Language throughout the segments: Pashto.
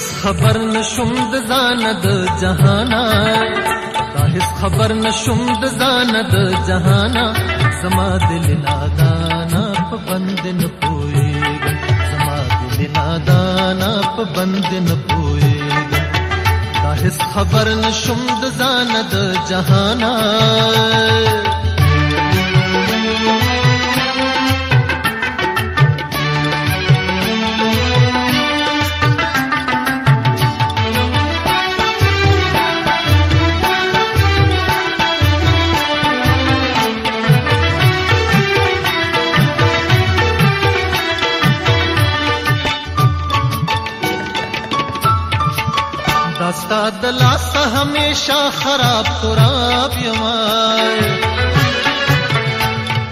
هیڅ خبر نشم د ځان د جهانا دا هیڅ خبر نشم د ځان د جهانا زما دل نادانا په بند نه پويږي زما دل نادانا په بند نه پويږي دا هیڅ خبر نشم د ځان د جهانا ستا د لاس همیشه خراب خراب یما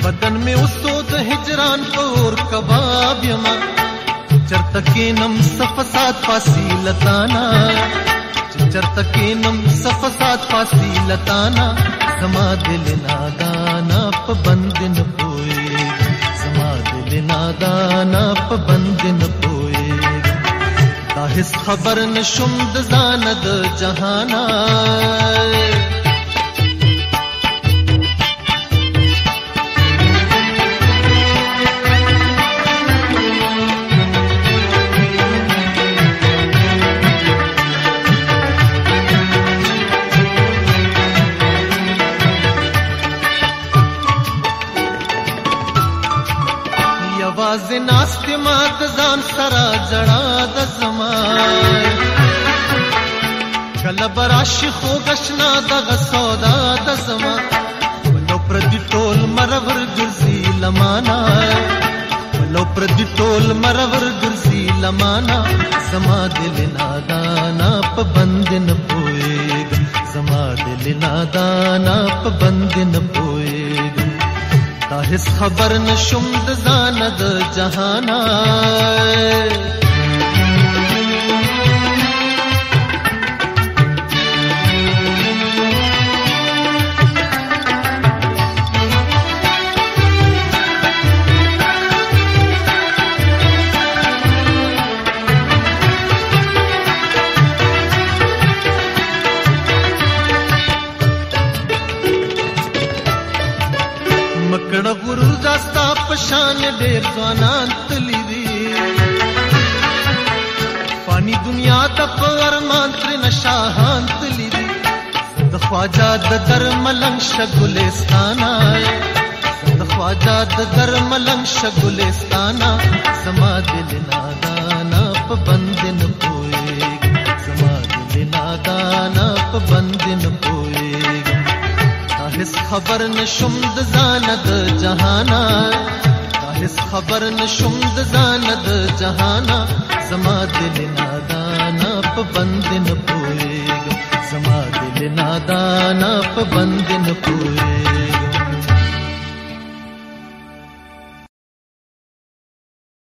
بدن می اوسو د هجران پور کباب یما چرته کې نم صفسات فاسی لتانا چرته کې نم صفسات فاسی لتانا زما دل نادانا په بندن پوي زما دل نادانا په بندن پوي هیڅ خبر نشم د ځان د جهانا یوازې ناست ما د ځان سره جړا د زما کله براش خو غشنا دغه سودا د زما ولو پردي ټول مرور ګرځي لمانا ولو پردي ټول مرور ګرځي لمانا زما دل نادانا په بند نه پويګ زما دل نادانا په بند نه پويګ هیڅ خبر نشم د ځان د جهانا کړه غرور داستا پشان ډېر ځوانان تللی دي فانی دنیا ته پرمان تر نشاهان تللی دي د خواجا د در ملنګ شګلستان د خواجا د در ملنګ شګلستان سما دل نادانا په بندن پوي خبر نشم د ځان د جهانا هیڅ خبر نشم د ځان د جهانا زما دل نادانا په بند نه پوهېږم زما دل نادانا په بند نه پوهېږم